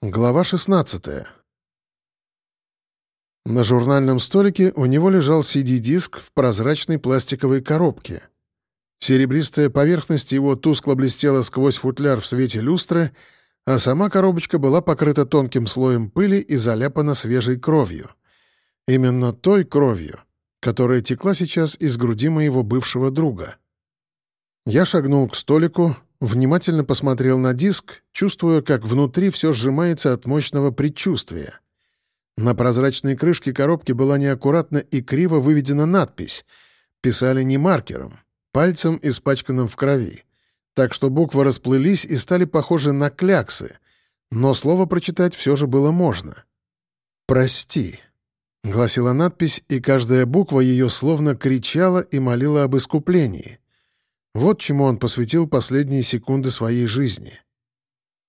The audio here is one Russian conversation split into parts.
Глава 16. На журнальном столике у него лежал CD-диск в прозрачной пластиковой коробке. Серебристая поверхность его тускло блестела сквозь футляр в свете люстры, а сама коробочка была покрыта тонким слоем пыли и заляпана свежей кровью. Именно той кровью, которая текла сейчас из груди моего бывшего друга. Я шагнул к столику, Внимательно посмотрел на диск, чувствуя, как внутри все сжимается от мощного предчувствия. На прозрачной крышке коробки была неаккуратно и криво выведена надпись. Писали не маркером, пальцем, испачканным в крови. Так что буквы расплылись и стали похожи на кляксы. Но слово прочитать все же было можно. «Прости», — гласила надпись, и каждая буква ее словно кричала и молила об искуплении — вот чему он посвятил последние секунды своей жизни.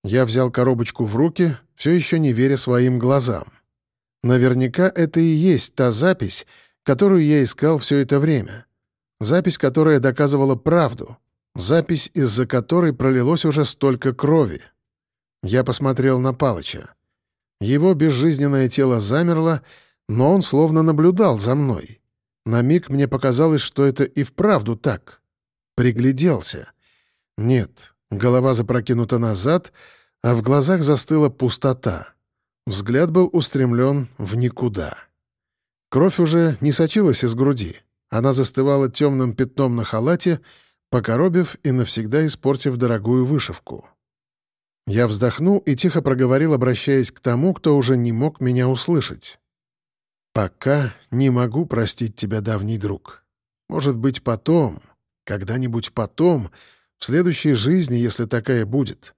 Я взял коробочку в руки, все еще не веря своим глазам. Наверняка это и есть та запись, которую я искал все это время. Запись, которая доказывала правду. Запись, из-за которой пролилось уже столько крови. Я посмотрел на Палыча. Его безжизненное тело замерло, но он словно наблюдал за мной. На миг мне показалось, что это и вправду так. Пригляделся. Нет, голова запрокинута назад, а в глазах застыла пустота. Взгляд был устремлен в никуда. Кровь уже не сочилась из груди. Она застывала темным пятном на халате, покоробив и навсегда испортив дорогую вышивку. Я вздохнул и тихо проговорил, обращаясь к тому, кто уже не мог меня услышать. «Пока не могу простить тебя, давний друг. Может быть, потом, когда-нибудь потом, в следующей жизни, если такая будет.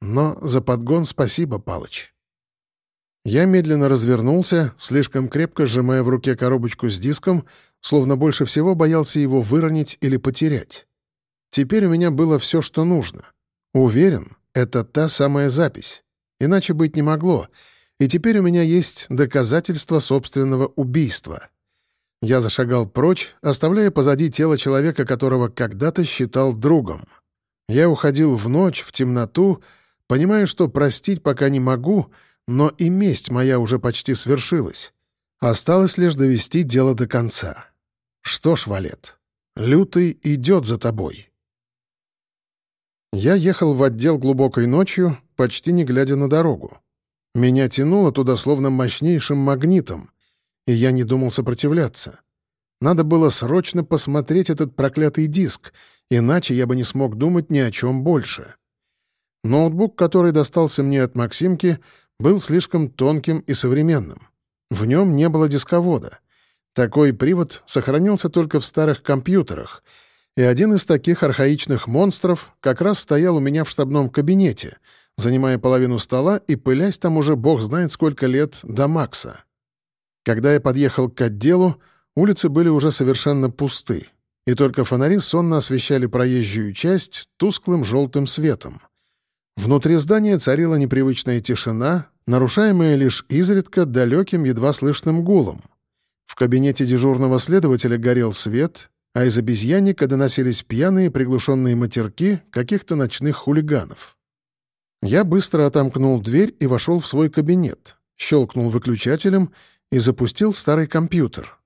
Но за подгон спасибо, Палыч. Я медленно развернулся, слишком крепко сжимая в руке коробочку с диском, словно больше всего боялся его выронить или потерять. Теперь у меня было все, что нужно. Уверен, это та самая запись. Иначе быть не могло. И теперь у меня есть доказательство собственного убийства. Я зашагал прочь, оставляя позади тело человека, которого когда-то считал другом. Я уходил в ночь, в темноту, понимая, что простить пока не могу, но и месть моя уже почти свершилась. Осталось лишь довести дело до конца. Что ж, Валет, лютый идет за тобой. Я ехал в отдел глубокой ночью, почти не глядя на дорогу. Меня тянуло туда словно мощнейшим магнитом, и я не думал сопротивляться. Надо было срочно посмотреть этот проклятый диск, иначе я бы не смог думать ни о чем больше. Ноутбук, который достался мне от Максимки, был слишком тонким и современным. В нем не было дисковода. Такой привод сохранился только в старых компьютерах, и один из таких архаичных монстров как раз стоял у меня в штабном кабинете, занимая половину стола и пылясь там уже бог знает сколько лет до Макса. Когда я подъехал к отделу, улицы были уже совершенно пусты, и только фонари сонно освещали проезжую часть тусклым желтым светом. Внутри здания царила непривычная тишина, нарушаемая лишь изредка далеким едва слышным гулом. В кабинете дежурного следователя горел свет, а из обезьянника доносились пьяные приглушенные матерки каких-то ночных хулиганов. Я быстро отомкнул дверь и вошел в свой кабинет, щелкнул выключателем — и запустил старый компьютер.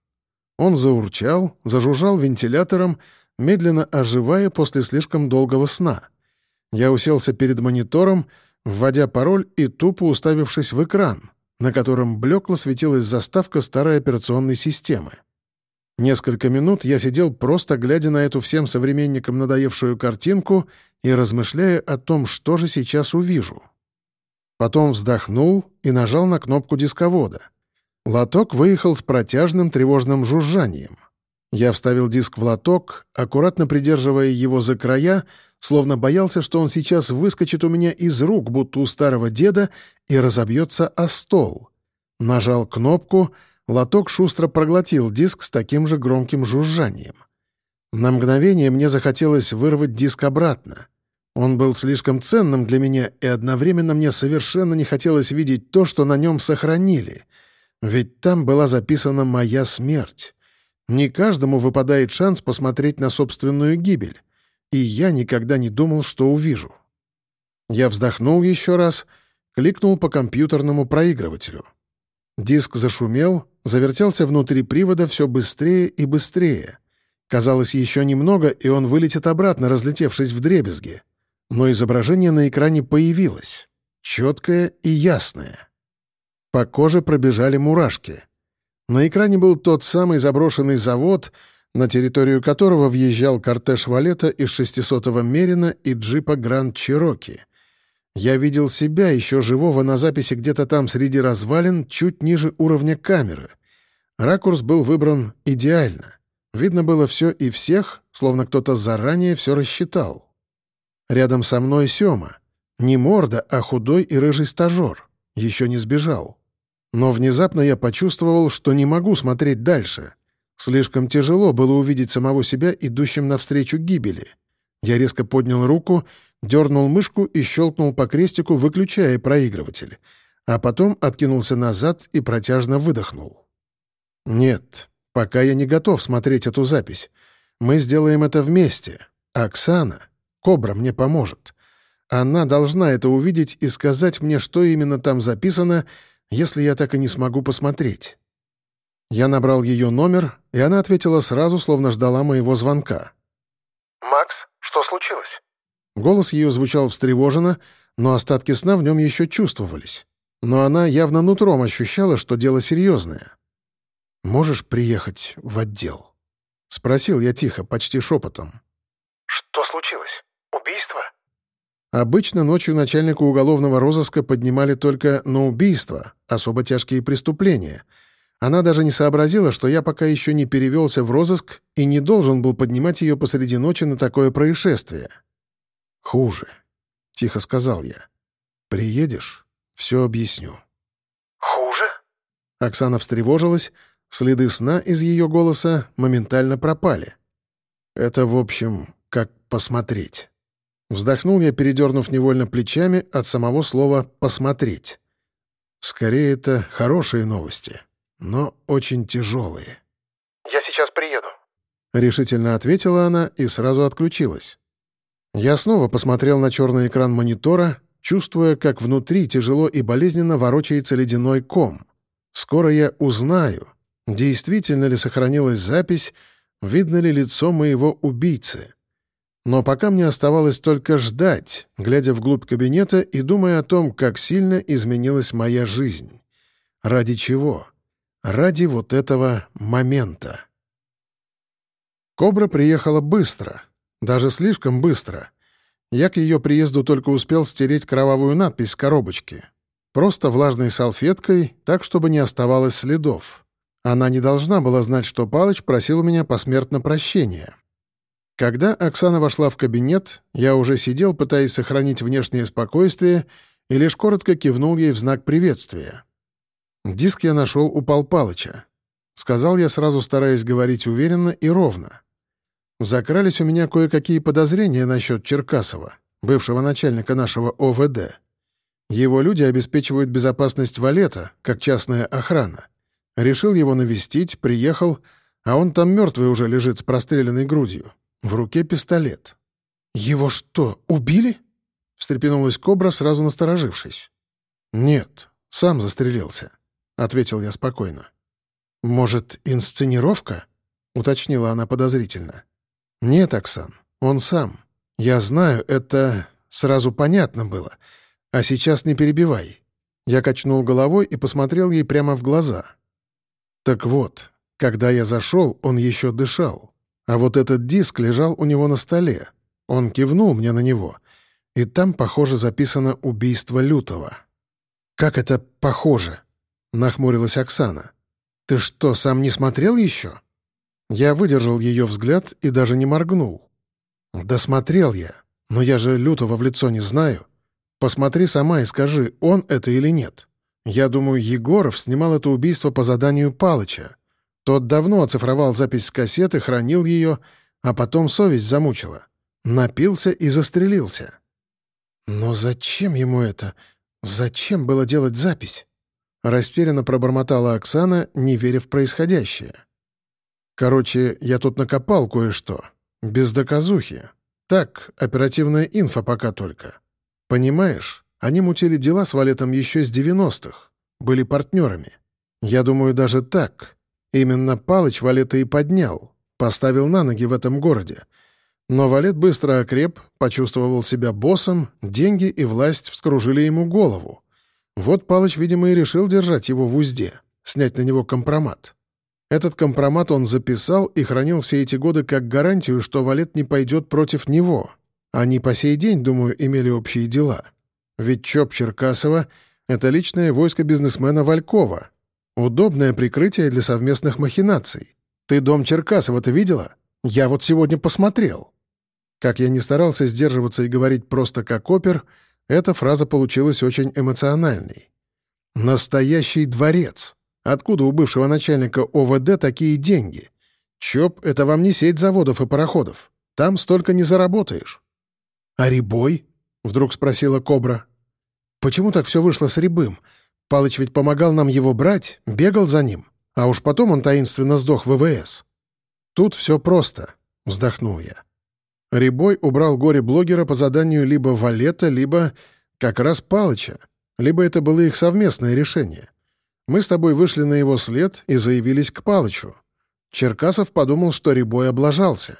Он заурчал, зажужжал вентилятором, медленно оживая после слишком долгого сна. Я уселся перед монитором, вводя пароль и тупо уставившись в экран, на котором блекло светилась заставка старой операционной системы. Несколько минут я сидел просто глядя на эту всем современникам надоевшую картинку и размышляя о том, что же сейчас увижу. Потом вздохнул и нажал на кнопку дисковода — Лоток выехал с протяжным тревожным жужжанием. Я вставил диск в лоток, аккуратно придерживая его за края, словно боялся, что он сейчас выскочит у меня из рук, будто у старого деда, и разобьется о стол. Нажал кнопку, лоток шустро проглотил диск с таким же громким жужжанием. На мгновение мне захотелось вырвать диск обратно. Он был слишком ценным для меня, и одновременно мне совершенно не хотелось видеть то, что на нем сохранили — ведь там была записана моя смерть. Не каждому выпадает шанс посмотреть на собственную гибель. И я никогда не думал, что увижу. Я вздохнул еще раз, кликнул по компьютерному проигрывателю. Диск зашумел, завертелся внутри привода все быстрее и быстрее. Казалось, еще немного, и он вылетит обратно, разлетевшись в дребезги. Но изображение на экране появилось. Четкое и ясное. По коже пробежали мурашки. На экране был тот самый заброшенный завод, на территорию которого въезжал кортеж Валета из 600-го Мерина и джипа Гранд Чироки. Я видел себя, еще живого, на записи где-то там среди развалин, чуть ниже уровня камеры. Ракурс был выбран идеально. Видно было все и всех, словно кто-то заранее все рассчитал. Рядом со мной Сёма. Не морда, а худой и рыжий стажер. Еще не сбежал. Но внезапно я почувствовал, что не могу смотреть дальше. Слишком тяжело было увидеть самого себя, идущим навстречу гибели. Я резко поднял руку, дернул мышку и щелкнул по крестику, выключая проигрыватель. А потом откинулся назад и протяжно выдохнул. «Нет, пока я не готов смотреть эту запись. Мы сделаем это вместе. Оксана, Кобра мне поможет. Она должна это увидеть и сказать мне, что именно там записано, если я так и не смогу посмотреть. Я набрал ее номер, и она ответила сразу, словно ждала моего звонка. «Макс, что случилось?» Голос ее звучал встревоженно, но остатки сна в нем еще чувствовались. Но она явно нутром ощущала, что дело серьезное. «Можешь приехать в отдел?» — спросил я тихо, почти шепотом. «Что случилось? Убийство?» Обычно ночью начальнику уголовного розыска поднимали только на убийство, особо тяжкие преступления. Она даже не сообразила, что я пока еще не перевелся в розыск и не должен был поднимать ее посреди ночи на такое происшествие. «Хуже», — тихо сказал я. «Приедешь, все объясню». «Хуже?» Оксана встревожилась, следы сна из ее голоса моментально пропали. «Это, в общем, как посмотреть». Вздохнул я, передернув невольно плечами от самого слова «посмотреть». Скорее, это хорошие новости, но очень тяжелые. «Я сейчас приеду», — решительно ответила она и сразу отключилась. Я снова посмотрел на черный экран монитора, чувствуя, как внутри тяжело и болезненно ворочается ледяной ком. Скоро я узнаю, действительно ли сохранилась запись, видно ли лицо моего убийцы. Но пока мне оставалось только ждать, глядя вглубь кабинета и думая о том, как сильно изменилась моя жизнь. Ради чего? Ради вот этого момента. Кобра приехала быстро, даже слишком быстро. Я к ее приезду только успел стереть кровавую надпись с коробочки. Просто влажной салфеткой, так, чтобы не оставалось следов. Она не должна была знать, что Палыч просил у меня посмертно прощения. Когда Оксана вошла в кабинет, я уже сидел, пытаясь сохранить внешнее спокойствие, и лишь коротко кивнул ей в знак приветствия. Диск я нашел у Пал Палыча. Сказал я, сразу стараясь говорить уверенно и ровно. Закрались у меня кое-какие подозрения насчет Черкасова, бывшего начальника нашего ОВД. Его люди обеспечивают безопасность Валета, как частная охрана. Решил его навестить, приехал, а он там мертвый уже лежит с простреленной грудью. В руке пистолет. «Его что, убили?» — встрепенулась Кобра, сразу насторожившись. «Нет, сам застрелился», — ответил я спокойно. «Может, инсценировка?» — уточнила она подозрительно. «Нет, Оксан, он сам. Я знаю, это сразу понятно было. А сейчас не перебивай». Я качнул головой и посмотрел ей прямо в глаза. «Так вот, когда я зашел, он еще дышал. А вот этот диск лежал у него на столе. Он кивнул мне на него. И там, похоже, записано «Убийство Лютого». «Как это похоже?» — нахмурилась Оксана. «Ты что, сам не смотрел еще?» Я выдержал ее взгляд и даже не моргнул. «Да смотрел я, но я же Лютого в лицо не знаю. Посмотри сама и скажи, он это или нет. Я думаю, Егоров снимал это убийство по заданию Палыча. Тот давно оцифровал запись с кассеты, хранил ее, а потом совесть замучила. Напился и застрелился. Но зачем ему это? Зачем было делать запись? Растерянно пробормотала Оксана, не веря в происходящее. Короче, я тут накопал кое-что. Без доказухи. Так, оперативная инфа пока только. Понимаешь? Они мутили дела с Валетом еще с 90-х, были партнерами. Я думаю, даже так. Именно Палыч Валета и поднял, поставил на ноги в этом городе. Но Валет быстро окреп, почувствовал себя боссом, деньги и власть вскружили ему голову. Вот Палыч, видимо, и решил держать его в узде, снять на него компромат. Этот компромат он записал и хранил все эти годы как гарантию, что Валет не пойдет против него. Они по сей день, думаю, имели общие дела. Ведь ЧОП Черкасова — это личное войско бизнесмена Валькова. Удобное прикрытие для совместных махинаций. Ты дом Черкасова-то видела? Я вот сегодня посмотрел. Как я не старался сдерживаться и говорить просто как опер, эта фраза получилась очень эмоциональной. «Настоящий дворец. Откуда у бывшего начальника ОВД такие деньги? ЧОП — это вам не сеть заводов и пароходов. Там столько не заработаешь». «А Рябой?» — вдруг спросила Кобра. «Почему так все вышло с Рябым? Палыч ведь помогал нам его брать, бегал за ним, а уж потом он таинственно сдох в ВВС». «Тут все просто», — вздохнул я. Рябой убрал горе-блогера по заданию либо Валета, либо как раз Палыча, либо это было их совместное решение. Мы с тобой вышли на его след и заявились к Палычу. Черкасов подумал, что Рябой облажался.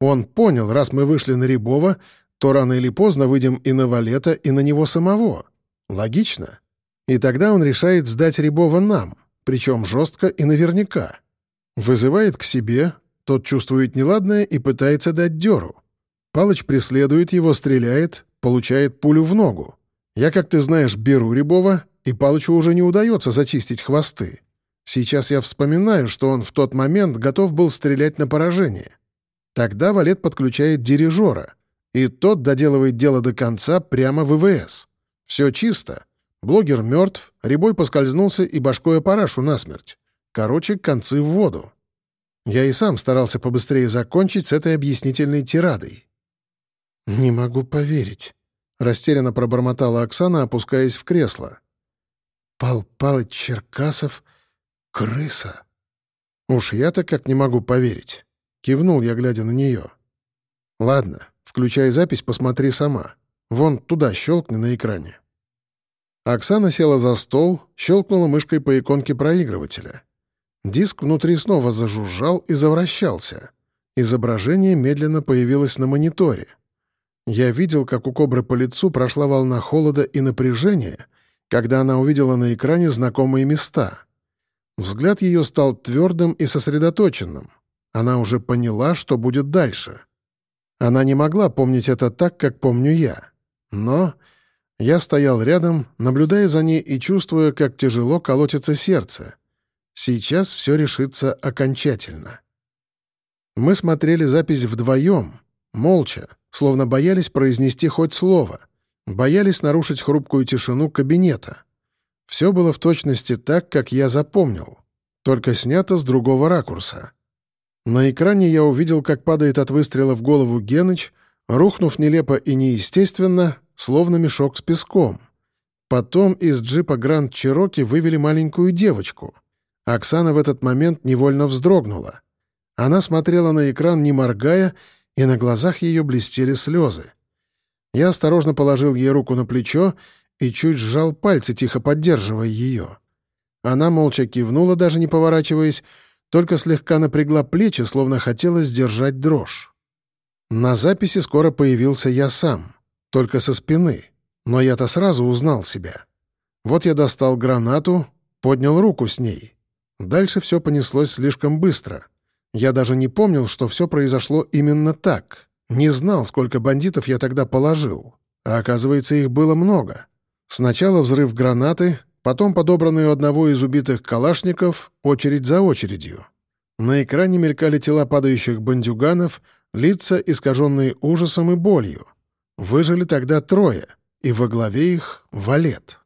Он понял, раз мы вышли на Рябова, то рано или поздно выйдем и на Валета, и на него самого. Логично. И тогда он решает сдать Рябова нам, причем жестко и наверняка. Вызывает к себе, тот чувствует неладное и пытается дать дёру. Палыч преследует его, стреляет, получает пулю в ногу. Я, как ты знаешь, беру Рябова, и Палычу уже не удается зачистить хвосты. Сейчас я вспоминаю, что он в тот момент готов был стрелять на поражение. Тогда Валет подключает дирижера, и тот доделывает дело до конца прямо в ВВС. Все чисто. Блогер мертв, Рябой поскользнулся и башкой парашу насмерть. Короче, концы в воду. Я и сам старался побыстрее закончить с этой объяснительной тирадой. «Не могу поверить», — растерянно пробормотала Оксана, опускаясь в кресло. «Пал Палыч Черкасов — крыса». «Уж я-то как не могу поверить», — кивнул я, глядя на нее. «Ладно, включай запись, посмотри сама. Вон туда щелкни на экране». Оксана села за стол, щелкнула мышкой по иконке проигрывателя. Диск внутри снова зажужжал и завращался. Изображение медленно появилось на мониторе. Я видел, как у кобры по лицу прошла волна холода и напряжения, когда она увидела на экране знакомые места. Взгляд ее стал твердым и сосредоточенным. Она уже поняла, что будет дальше. Она не могла помнить это так, как помню я. Но я стоял рядом, наблюдая за ней и чувствуя, как тяжело колотится сердце — Сейчас все решится окончательно. Мы смотрели запись вдвоем, молча, словно боялись произнести хоть слово, боялись нарушить хрупкую тишину кабинета. Все было в точности так, как я запомнил, только снято с другого ракурса. На экране я увидел, как падает от выстрела в голову Геныч, рухнув нелепо и неестественно, словно мешок с песком. Потом из джипа Гранд Чироки вывели маленькую девочку — Оксана в этот момент невольно вздрогнула. Она смотрела на экран, не моргая, и на глазах ее блестели слезы. Я осторожно положил ей руку на плечо и чуть сжал пальцы, тихо поддерживая ее. Она молча кивнула, даже не поворачиваясь, только слегка напрягла плечи, словно хотела сдержать дрожь. На записи скоро появился я сам, только со спины, но я-то сразу узнал себя. Вот я достал гранату, поднял руку с ней. Дальше все понеслось слишком быстро. Я даже не помнил, что все произошло именно так. Не знал, сколько бандитов я тогда положил. А оказывается, их было много. Сначала взрыв гранаты, потом подобранный у одного из убитых калашников очередь за очередью. На экране мелькали тела падающих бандюганов, лица, искаженные ужасом и болью. Выжили тогда трое, и во главе их — Валет.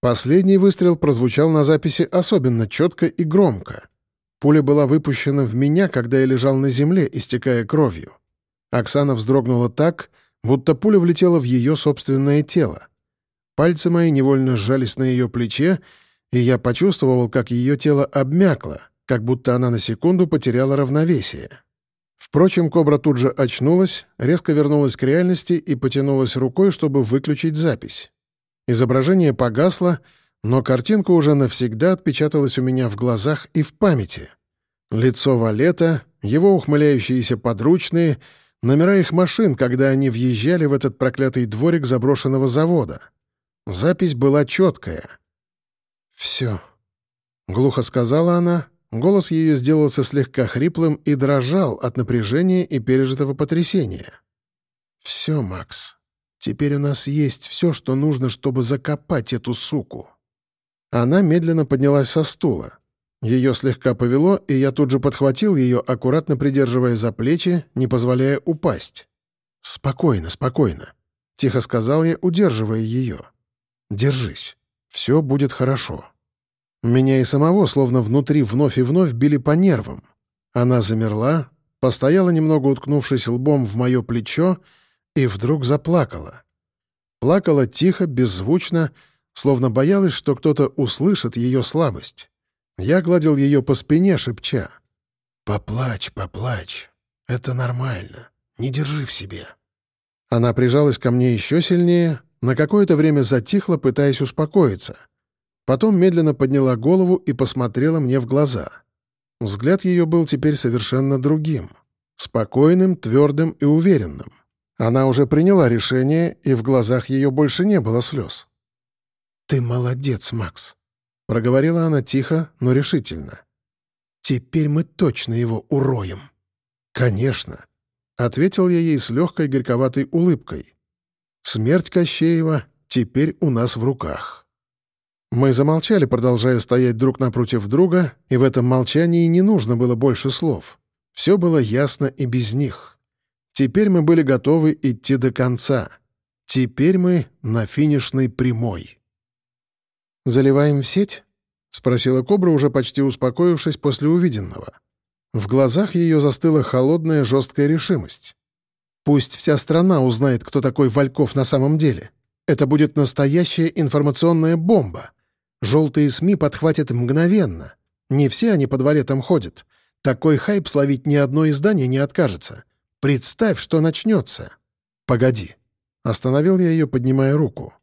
Последний выстрел прозвучал на записи особенно четко и громко. Пуля была выпущена в меня, когда я лежал на земле, истекая кровью. Оксана вздрогнула так, будто пуля влетела в ее собственное тело. Пальцы мои невольно сжались на ее плече, и я почувствовал, как ее тело обмякло, как будто она на секунду потеряла равновесие. Впрочем, кобра тут же очнулась, резко вернулась к реальности и потянулась рукой, чтобы выключить запись. Изображение погасло, но картинка уже навсегда отпечаталась у меня в глазах и в памяти. Лицо Валета, его ухмыляющиеся подручные, номера их машин, когда они въезжали в этот проклятый дворик заброшенного завода. Запись была четкая. «Все», — глухо сказала она, голос ее сделался слегка хриплым и дрожал от напряжения и пережитого потрясения. «Все, Макс, теперь у нас есть все, что нужно, чтобы закопать эту суку». Она медленно поднялась со стула. Ее слегка повело, и я тут же подхватил ее, аккуратно придерживая за плечи, не позволяя упасть. «Спокойно, спокойно», — тихо сказал я, удерживая ее. «Держись. Все будет хорошо». Меня и самого словно внутри вновь и вновь били по нервам. Она замерла, постояла немного уткнувшись лбом в мое плечо и вдруг заплакала. Плакала тихо, беззвучно, словно боялась, что кто-то услышит ее слабость. Я гладил ее по спине, шепча. «Поплачь, поплачь. Это нормально. Не держи в себе». Она прижалась ко мне еще сильнее, на какое-то время затихла, пытаясь успокоиться. Потом медленно подняла голову и посмотрела мне в глаза. Взгляд ее был теперь совершенно другим. Спокойным, твердым и уверенным. Она уже приняла решение, и в глазах ее больше не было слез. «Ты молодец, Макс», — проговорила она тихо, но решительно. «Теперь мы точно его уроем». «Конечно», — ответил я ей с легкой горьковатой улыбкой. «Смерть Кощеева теперь у нас в руках». Мы замолчали, продолжая стоять друг напротив друга, и в этом молчании не нужно было больше слов. Все было ясно и без них. Теперь мы были готовы идти до конца. Теперь мы на финишной прямой. «Заливаем в сеть?» — спросила Кобра, уже почти успокоившись после увиденного. В глазах ее застыла холодная жесткая решимость. «Пусть вся страна узнает, кто такой Вальков на самом деле. Это будет настоящая информационная бомба. Желтые СМИ подхватят мгновенно. Не все они под валетом ходят. Такой хайп словить ни одно издание не откажется. Представь, что начнется. Погоди. Остановил я ее, поднимая руку.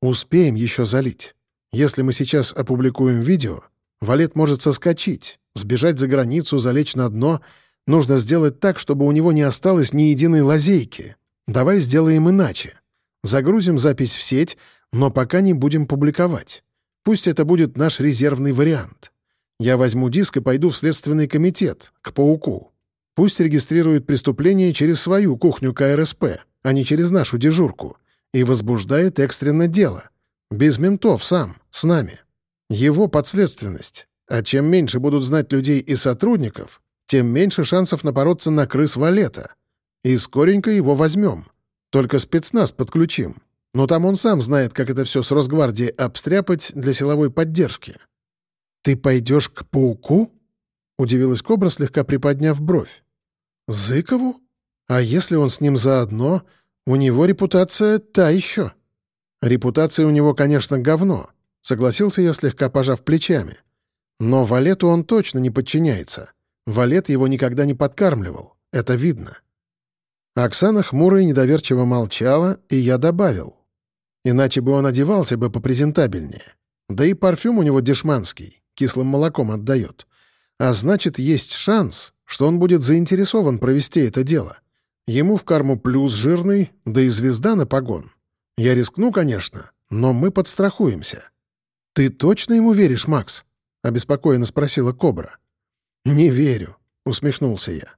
Успеем еще залить. Если мы сейчас опубликуем видео, Валет может соскочить, сбежать за границу, залечь на дно. Нужно сделать так, чтобы у него не осталось ни единой лазейки. Давай сделаем иначе. Загрузим запись в сеть, но пока не будем публиковать. Пусть это будет наш резервный вариант. Я возьму диск и пойду в Следственный комитет, к пауку. Пусть регистрирует преступление через свою кухню КРСП, а не через нашу дежурку, и возбуждает экстренно дело. Без ментов сам, с нами. Его подследственность. А чем меньше будут знать людей и сотрудников, тем меньше шансов напороться на крыс валета. И скоренько его возьмем. Только спецназ подключим. Но там он сам знает, как это все с Росгвардией обстряпать для силовой поддержки. «Ты пойдешь к пауку?» — удивилась Кобра, слегка приподняв бровь. «Зыкову? А если он с ним заодно, у него репутация та еще». Репутация у него, конечно, говно, согласился я, слегка пожав плечами. Но Валету он точно не подчиняется. Валет его никогда не подкармливал, это видно. Оксана хмуро и недоверчиво молчала, и я добавил. Иначе бы он одевался бы попрезентабельнее. Да и парфюм у него дешманский, кислым молоком отдает. А значит, есть шанс, что он будет заинтересован провести это дело. Ему в карму плюс жирный, да и звезда на погон. Я рискну, конечно, но мы подстрахуемся». «Ты точно ему веришь, Макс?» — обеспокоенно спросила Кобра. «Не верю», — усмехнулся я.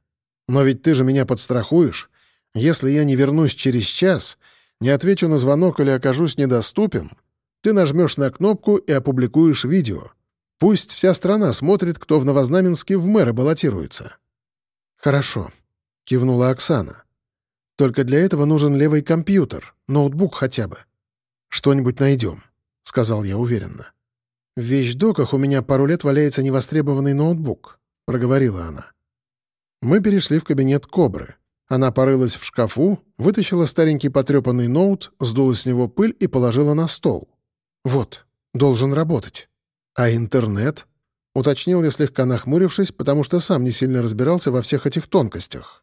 «Но ведь ты же меня подстрахуешь. Если я не вернусь через час, не отвечу на звонок или окажусь недоступен, ты нажмешь на кнопку и опубликуешь видео. Пусть вся страна смотрит, кто в Новознаменске в мэра баллотируется». «Хорошо», — кивнула Оксана. Только для этого нужен левый компьютер, ноутбук хотя бы. Что-нибудь найдем», — сказал я уверенно. «В вещдоках у меня пару лет валяется невостребованный ноутбук», — проговорила она. Мы перешли в кабинет Кобры. Она порылась в шкафу, вытащила старенький потрепанный ноут, сдула с него пыль и положила на стол. «Вот, должен работать. А интернет?» — уточнил я, слегка нахмурившись, потому что сам не сильно разбирался во всех этих тонкостях.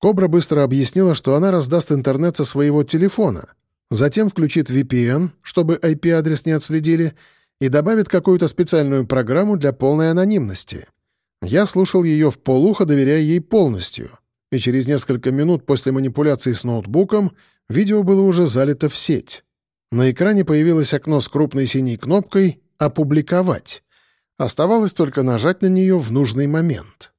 Кобра быстро объяснила, что она раздаст интернет со своего телефона. затем включит VPN, чтобы IP-адрес не отследили, и добавит какую-то специальную программу для полной анонимности. Я слушал ее в полухо, доверяя ей полностью, и через несколько минут после манипуляции с ноутбуком видео было уже залито в сеть. На экране появилось окно с крупной синей кнопкой «Опубликовать». Оставалось только нажать на нее в нужный момент.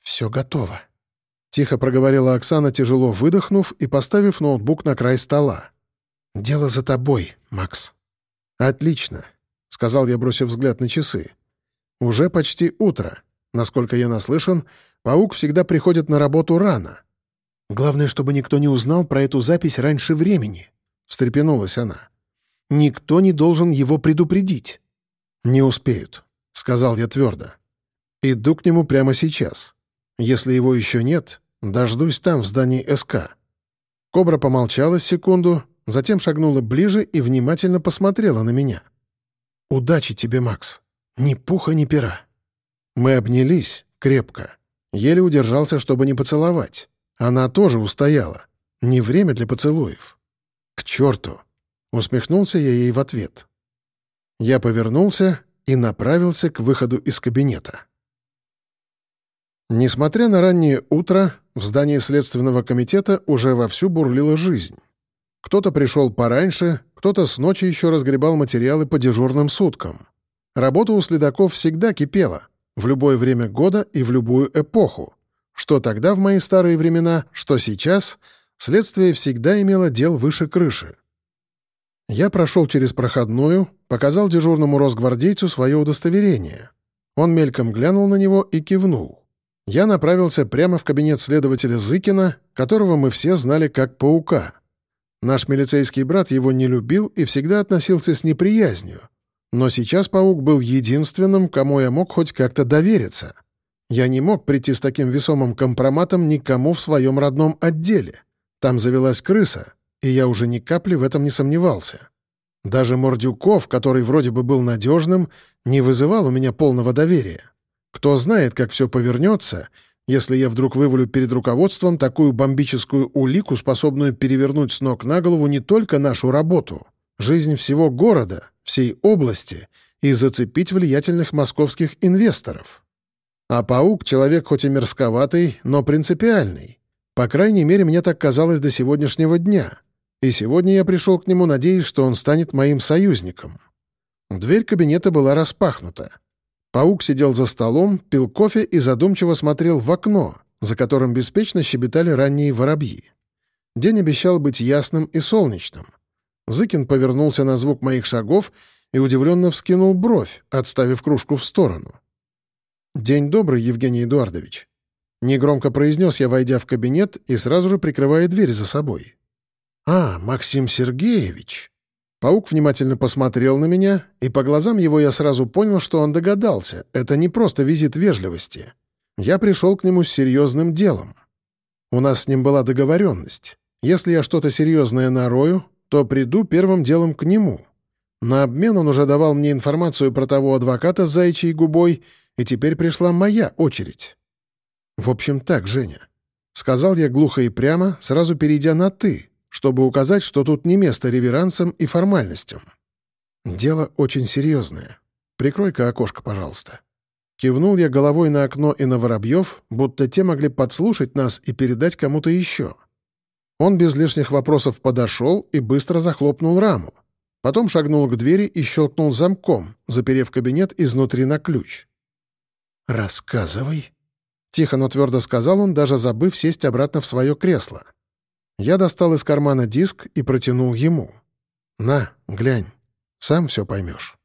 «Все готово», — тихо проговорила Оксана, тяжело выдохнув и поставив ноутбук на край стола. «Дело за тобой, Макс». «Отлично», — сказал я, бросив взгляд на часы. «Уже почти утро. Насколько я наслышан, паук всегда приходит на работу рано». «Главное, чтобы никто не узнал про эту запись раньше времени», — встрепенулась она. «Никто не должен его предупредить». «Не успеют», — сказал я твердо. «Иду к нему прямо сейчас. Если его еще нет, дождусь там, в здании СК». Кобра помолчала секунду, затем шагнула ближе и внимательно посмотрела на меня. «Удачи тебе, Макс. Ни пуха, ни пера». Мы обнялись крепко. Еле удержался, чтобы не поцеловать. Она тоже устояла. Не время для поцелуев. «К черту!» — усмехнулся я ей в ответ. Я повернулся и направился к выходу из кабинета. Несмотря на раннее утро, в здании Следственного комитета уже вовсю бурлила жизнь. Кто-то пришел пораньше, кто-то с ночи еще разгребал материалы по дежурным суткам. Работа у следаков всегда кипела, в любое время года и в любую эпоху. Что тогда, в мои старые времена, что сейчас, следствие всегда имело дел выше крыши. Я прошел через проходную, показал дежурному росгвардейцу свое удостоверение. Он мельком глянул на него и кивнул я направился прямо в кабинет следователя Зыкина, которого мы все знали как паука. Наш милицейский брат его не любил и всегда относился с неприязнью. Но сейчас паук был единственным, кому я мог хоть как-то довериться. Я не мог прийти с таким весомым компроматом никому в своем родном отделе. Там завелась крыса, и я уже ни капли в этом не сомневался. Даже Мордюков, который вроде бы был надежным, не вызывал у меня полного доверия. Кто знает, как все повернется, если я вдруг вывалю перед руководством такую бомбическую улику, способную перевернуть с ног на голову не только нашу работу, жизнь всего города, всей области и зацепить влиятельных московских инвесторов. А паук — человек хоть и мерзковатый, но принципиальный. По крайней мере, мне так казалось до сегодняшнего дня. И сегодня я пришел к нему, надеясь, что он станет моим союзником. Дверь кабинета была распахнута. Паук сидел за столом, пил кофе и задумчиво смотрел в окно, за которым беспечно щебетали ранние воробьи. День обещал быть ясным и солнечным. Зыкин повернулся на звук моих шагов и удивленно вскинул бровь, отставив кружку в сторону. «День добрый, Евгений Эдуардович». Негромко произнес я, войдя в кабинет и сразу же прикрывая дверь за собой. «А, Максим Сергеевич!» Паук внимательно посмотрел на меня, и по глазам его я сразу понял, что он догадался. Это не просто визит вежливости. Я пришел к нему с серьезным делом. У нас с ним была договоренность. Если я что-то серьезное нарою, то приду первым делом к нему. На обмен он уже давал мне информацию про того адвоката с заячьей губой, и теперь пришла моя очередь. В общем так, Женя. Сказал я глухо и прямо, сразу перейдя на «ты», чтобы указать, что тут не место реверансам и формальностям. Дело очень серьезное. Прикрой-ка окошко, пожалуйста. Кивнул я головой на окно и на воробьев, будто те могли подслушать нас и передать кому-то еще. Он без лишних вопросов подошел и быстро захлопнул раму. Потом шагнул к двери и щелкнул замком, заперев кабинет изнутри на ключ. «Рассказывай», — тихо, но твердо сказал он, даже забыв сесть обратно в свое кресло. Я достал из кармана диск и протянул ему. «На, глянь, сам все поймешь».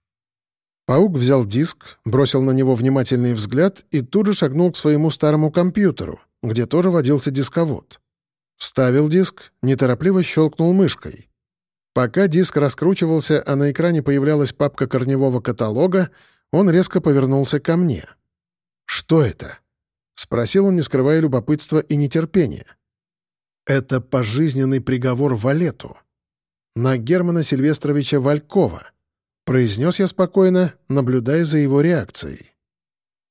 Паук взял диск, бросил на него внимательный взгляд и тут же шагнул к своему старому компьютеру, где тоже водился дисковод. Вставил диск, неторопливо щелкнул мышкой. Пока диск раскручивался, а на экране появлялась папка корневого каталога, он резко повернулся ко мне. «Что это?» — спросил он, не скрывая любопытства и нетерпения. Это пожизненный приговор Валету. На Германа Сильвестровича Валькова. Произнес я спокойно, наблюдая за его реакцией.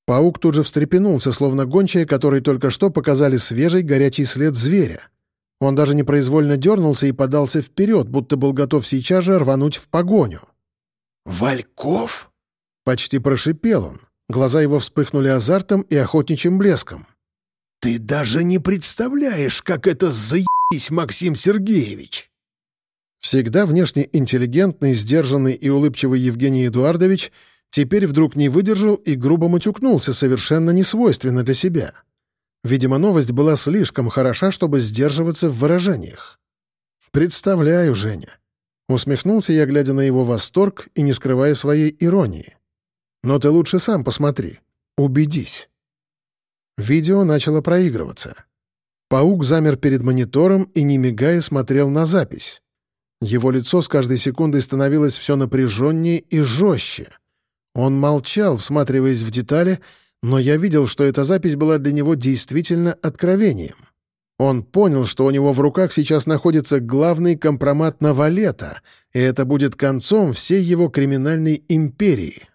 Паук тут же встрепенулся, словно гончая, который только что показали свежий горячий след зверя. Он даже непроизвольно дернулся и подался вперед, будто был готов сейчас же рвануть в погоню. «Вальков?» — почти прошипел он. Глаза его вспыхнули азартом и охотничьим блеском. «Ты даже не представляешь, как это заебись, Максим Сергеевич!» Всегда внешне интеллигентный, сдержанный и улыбчивый Евгений Эдуардович теперь вдруг не выдержал и грубо матюкнулся, совершенно несвойственно для себя. Видимо, новость была слишком хороша, чтобы сдерживаться в выражениях. «Представляю, Женя». Усмехнулся я, глядя на его восторг и не скрывая своей иронии. «Но ты лучше сам посмотри. Убедись». Видео начало проигрываться. Паук замер перед монитором и, не мигая, смотрел на запись. Его лицо с каждой секундой становилось все напряженнее и жестче. Он молчал, всматриваясь в детали, но я видел, что эта запись была для него действительно откровением. Он понял, что у него в руках сейчас находится главный компромат на Валета, и это будет концом всей его криминальной империи.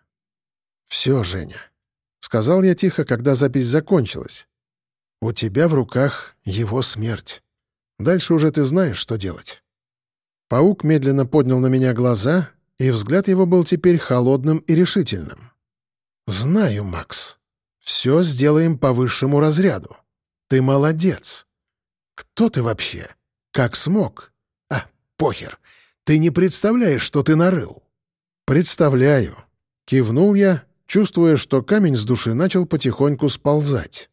«Все, Женя», — сказал я тихо, когда запись закончилась. «У тебя в руках его смерть. Дальше уже ты знаешь, что делать». Паук медленно поднял на меня глаза, и взгляд его был теперь холодным и решительным. «Знаю, Макс», все сделаем по высшему разряду. Ты молодец. Кто ты вообще? Как смог? А, похер. Ты не представляешь, что ты нарыл. Представляю. Кивнул я, чувствуя, что камень с души начал потихоньку сползать.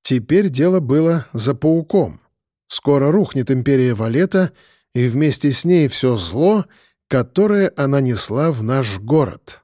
Теперь дело было за пауком. Скоро рухнет империя Валета, и вместе с ней все зло, которое она несла в наш город.